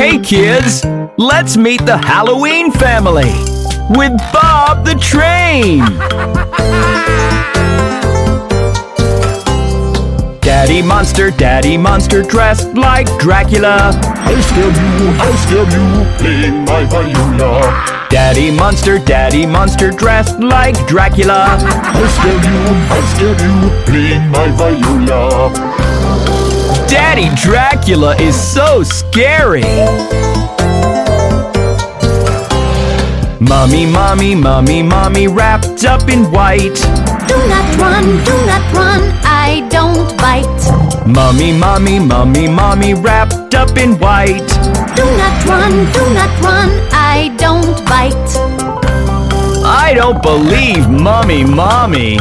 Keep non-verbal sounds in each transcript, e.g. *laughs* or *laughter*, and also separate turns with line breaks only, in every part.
Hey kids, let's meet the Halloween family with Bob the Train. Daddy Monster, Daddy Monster dressed like Dracula.
I scare you, I scare you, playing my viola.
Daddy Monster, Daddy Monster dressed like Dracula.
I scare you, I scare you, playing my viola.
Daddy Dracula is so scary. Mummy, mommy, mummy, mommy wrapped up in white.
Do not run, do not run, I don't bite.
Mummy, mommy, mummy, mommy wrapped up in white.
Do not run, do not run, I don't bite.
I don't believe mummy, mommy.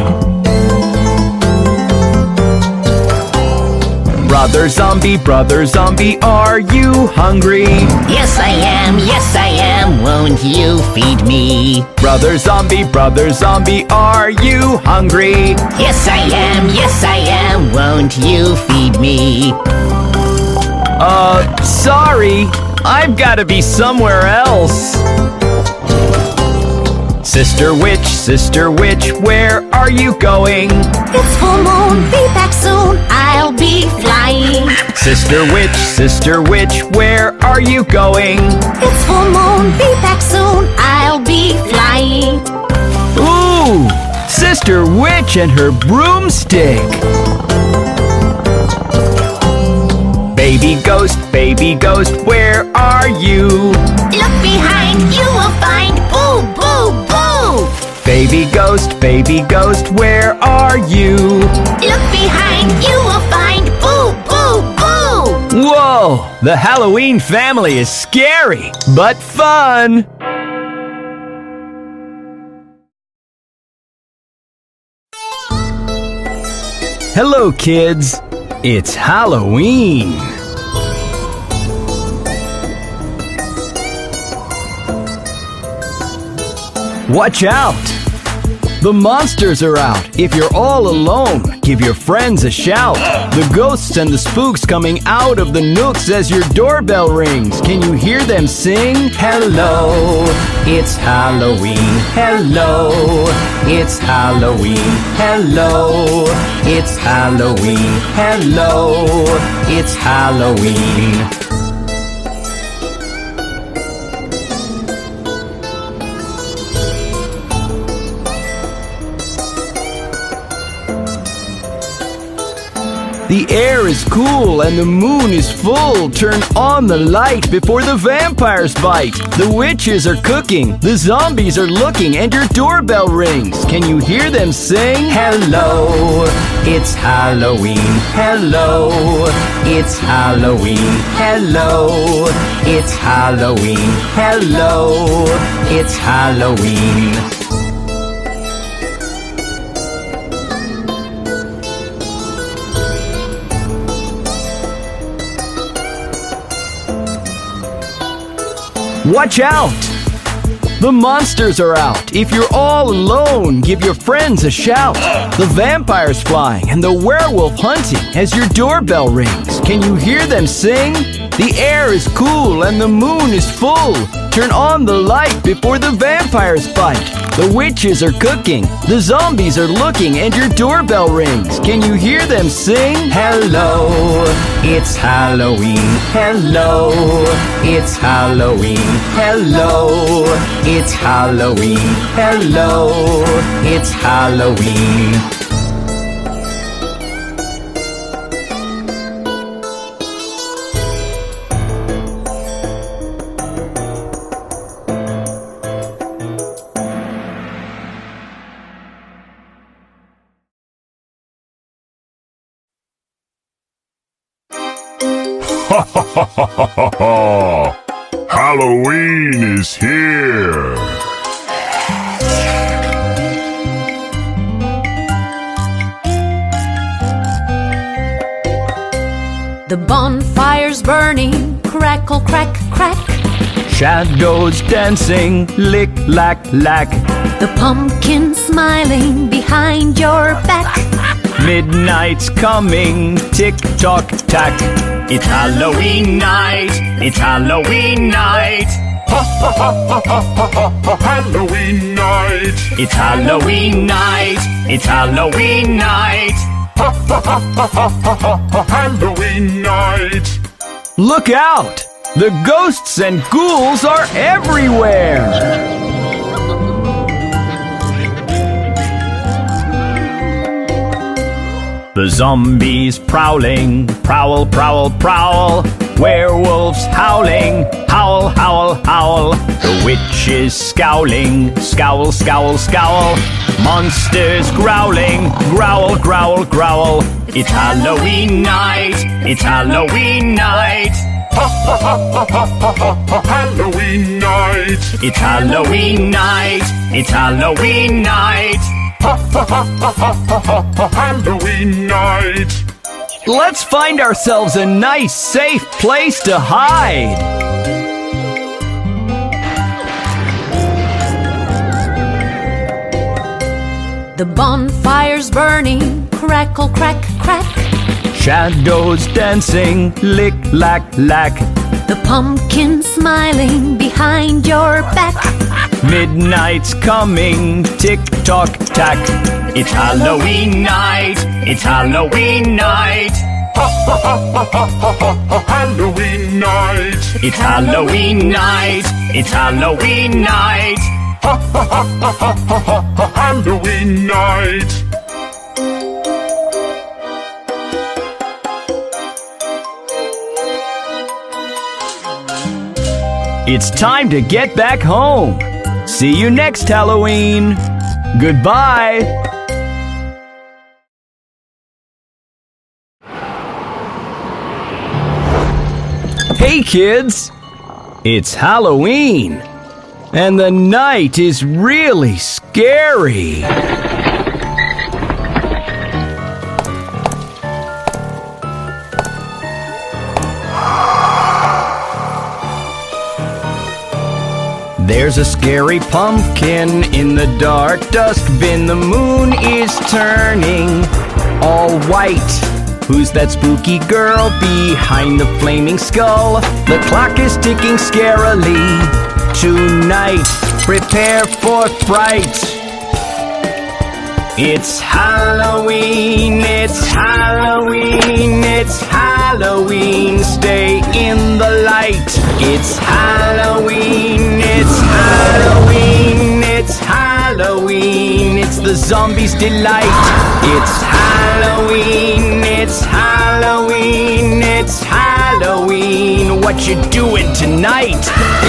Brother zombie, brother zombie, are you hungry?
Yes, I am, yes, I am. Won't you feed me?
Brother zombie, brother zombie, are you hungry?
Yes, I am, yes, I am. Won't you feed me?
Uh, sorry. I've gotta be somewhere else. Sister witch, sister witch, where are you going?
It's full moon, be back soon, I'll be flying.
Sister witch, sister witch, where are you going?
It's full moon, be back soon, I'll be flying.
Ooh, sister witch and her broomstick. Baby ghost, baby ghost, where are you?
Look behind, you will find boo.
Baby ghost, baby ghost, where are you?
Look behind, you will find boo, boo, boo.
Whoa, the Halloween family is scary, but fun. Hello, kids. It's Halloween. Watch out! The monsters are out. If you're all alone, give your friends a shout. The ghosts and the spooks coming out of the nooks as your doorbell rings. Can you hear them sing? Hello, it's Halloween. Hello, it's Halloween. Hello, it's Halloween. Hello, it's Halloween. The air is cool and the moon is full. Turn on the light before the vampires bite. The witches are cooking, the zombies are looking, and your doorbell rings. Can you hear them sing? Hello, it's Halloween. Hello, it's Halloween. Hello, it's Halloween. Hello, it's Halloween. Watch out! The monsters are out. If you're all alone, give your friends a shout. The vampire's flying and the werewolf hunting as your doorbell rings. Can you hear them sing? The air is cool and the moon is full. Turn on the light before the vampires bite. The witches are cooking, the zombies are looking, and your doorbell rings. Can you hear them sing? Hello, it's Halloween. Hello, it's Halloween. Hello, it's Halloween. Hello, it's Halloween. *laughs*
Halloween is here.
The bonfire's burning, crackle, crack, crack.
Shadows dancing, lick, lack, lack.
The pumpkin smiling behind your back.
Midnight's coming, tick tock tack. It's Halloween night, it's Halloween night.
Halloween night.
It's Halloween night, it's Halloween night.
Halloween night.
Look out! The ghosts and ghouls are everywhere! The zombies prowling, prowl, prowl, prowl. Werewolves howling, howl, howl, howl. The witches scowling, scowl, scowl, scowl. Monsters growling, growl, growl, growl. It's Halloween night, it's Halloween night.
Halloween night.
It's Halloween night, it's Halloween night.
Halloween night.
Let's find ourselves a nice, safe place to hide.
The bonfire's burning, crackle, crack, crack.
Shadows dancing, lick, lack, lack.
The pumpkin smiling behind your back.
Midnight's coming, tick tock tack. It's Halloween night, it's Halloween night.
Halloween night.
It's Halloween night, it's Halloween night.
Halloween night.
It's time to get back home. See you next Halloween. Goodbye. Hey kids! It's Halloween, and the night is really scary. There's a scary pumpkin in the dark dusk bin. The moon is turning all white. Who's that spooky girl behind the flaming skull? The clock is ticking scarily. Tonight, prepare for fright. It's Halloween, it's Halloween, it's Halloween. Stay in the light. It's Halloween, the zombies' delight. It's Halloween, it's Halloween, it's Halloween. What you doing tonight?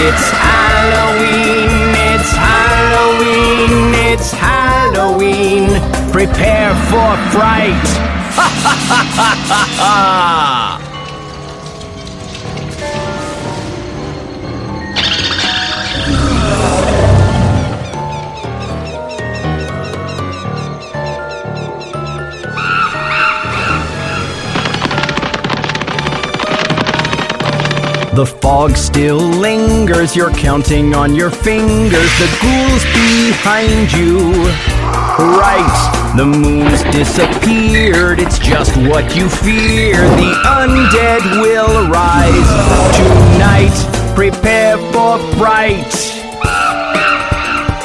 It's Halloween, it's Halloween, it's Halloween. Prepare for fright. *laughs* Ha ha ha ha ha ha! The fog still lingers, you're counting on your fingers. The ghouls behind you. Right, the moon's disappeared, it's just what you fear. The undead will rise. Tonight, prepare for fright.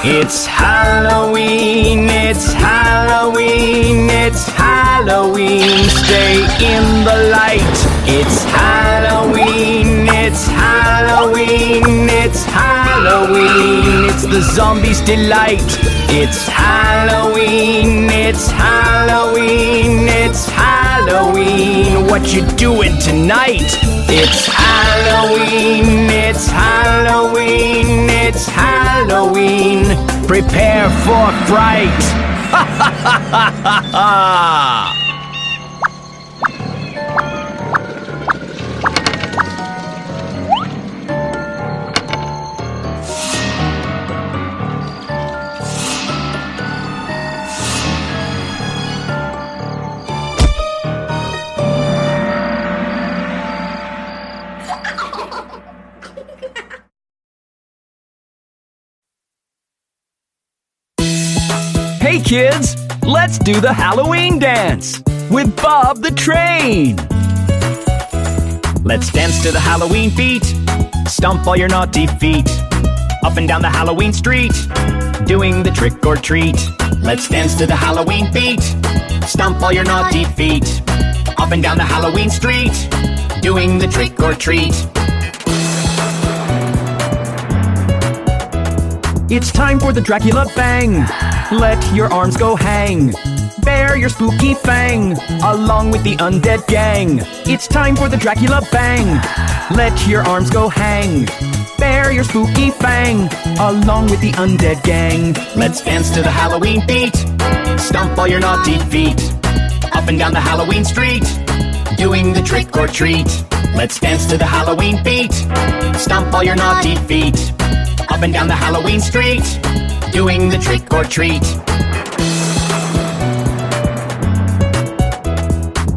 It's Halloween, it's Halloween, it's Halloween. Stay in the light. It's Halloween, Halloween, it's Halloween. It's the zombies' delight. It's Halloween, it's Halloween, it's Halloween. What you doing tonight? It's Halloween, it's Halloween, it's Halloween. Prepare for fright. *laughs* Ha ha ha ha ha! Kids! Let's do the Halloween dance with Bob the Train.
Let's dance to the Halloween beat. Stomp all your naughty feet. Up and down the Halloween street. Doing the trick or treat. Let's dance to the Halloween beat. Stomp all your naughty feet. Up and down the Halloween street. Doing the trick or treat.
It's time for the Dracula Bang. Let your arms go hang. Bare your spooky fang, along with the undead gang. It's time for the Dracula Bang. Let your arms go hang. Bare your spooky fang, along with the undead gang.
Let's dance to the Halloween beat. Stomp all your naughty feet. Up and down the Halloween street. Doing the trick or treat. Let's dance to the Halloween beat. Stomp all your naughty feet. Up and down the Halloween street. Doing the trick or treat.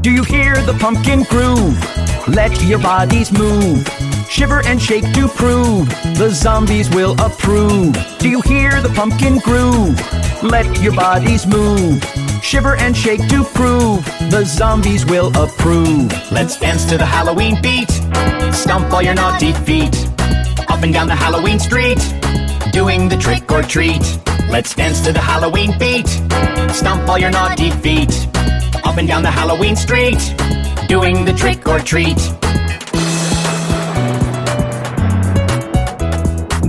Do you hear the pumpkin groove? Let your bodies move. Shiver and shake to prove the zombies will approve. Do you hear the pumpkin groove? Let your bodies move. Shiver and shake to prove the zombies will approve.
Let's dance to the Halloween beat. Stomp all your naughty feet. Up and down the Halloween street. Doing the trick or treat. Let's dance to the Halloween beat. Stomp all your naughty feet. Up and down the Halloween street. Doing the trick or treat.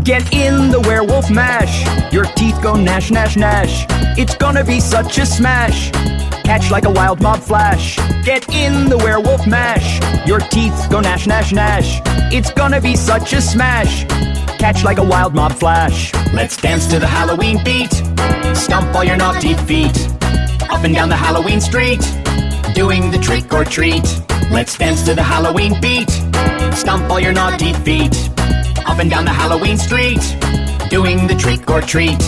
Get in the werewolf mash. Your teeth go gnash, gnash, gnash. It's gonna be such a smash. Catch like a wild mob flash. Get in the werewolf mash. Your teeth go gnash, gnash, gnash. It's gonna be such a smash. Catch like a wild mob flash.
Let's dance to the Halloween beat. Stomp all your naughty feet. Up and down the Halloween street. Doing the trick or treat. Let's dance to the Halloween beat. Stomp all your naughty feet. Up and down the Halloween street. Doing the trick or treat.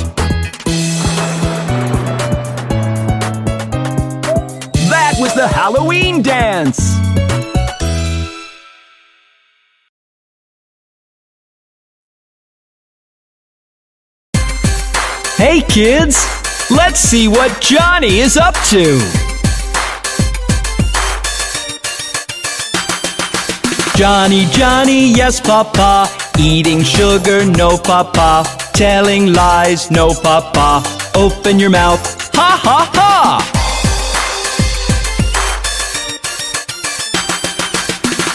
Was the Halloween dance. Hey kids, let's see what Johnny is up to. Johnny, Johnny, yes, Papa. Eating sugar, no, Papa. Telling lies, no, Papa. Open your mouth, ha ha ha.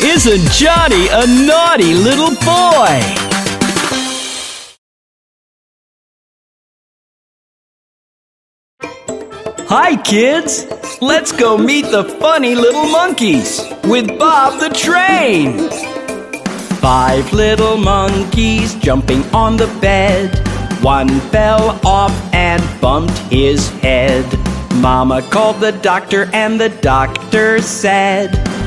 Isn't Johnny a naughty little boy? Hi, kids! Let's go meet the funny little monkeys with Bob the Train. Five little monkeys jumping on the bed. One fell off and bumped his head. Mama called the doctor, and the doctor said,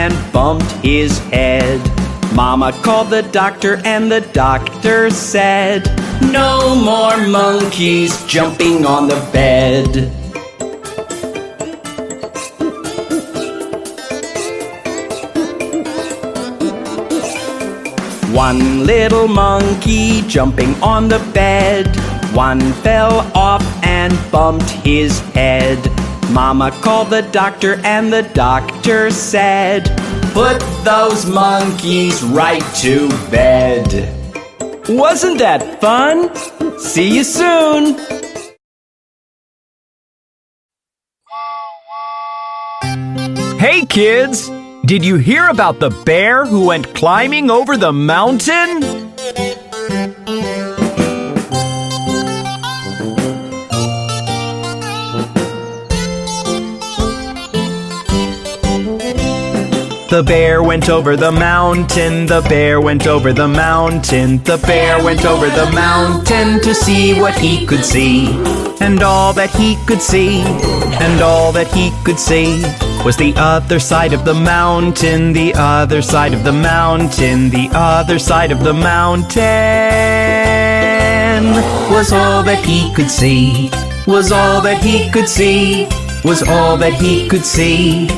and bumped his head.
Mama called the doctor, and the doctor said, No more monkeys jumping on the bed. One little monkey jumping on the bed. One fell off and bumped his head. Mama called the doctor, and the doctor said, Put those monkeys right to bed. Wasn't that fun? See you soon!
Hey kids! Did you hear about the bear who went climbing over the mountain? The bear went over the mountain, the bear went over the mountain, the bear went over the mountain to see what he could see. And all that he could see, and all that he could see was the other side of the mountain, the other side of the mountain, the other side of the mountain was all that he could see, was all that he could see, was all that he could see.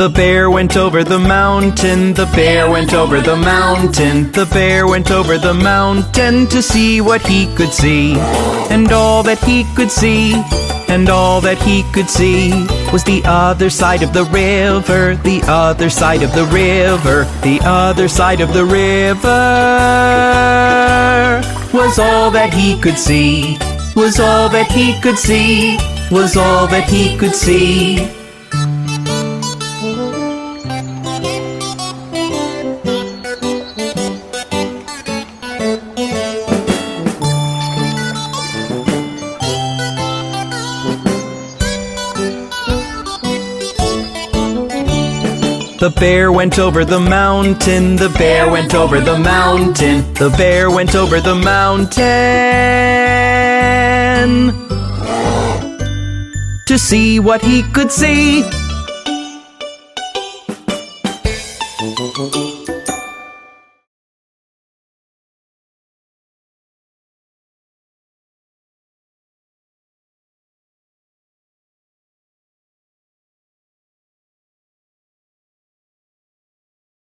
The bear went over the mountain, the bear went over the mountain, the bear went over the mountain to see what he could see. And all that he could see, and all that he could see was the other side of the river, the other side of the river, the other side of the river was all that he could see, was all that he could see, was all that he could see. The bear went over the mountain, the bear went over the mountain, the bear went over the mountain. To see what he could see.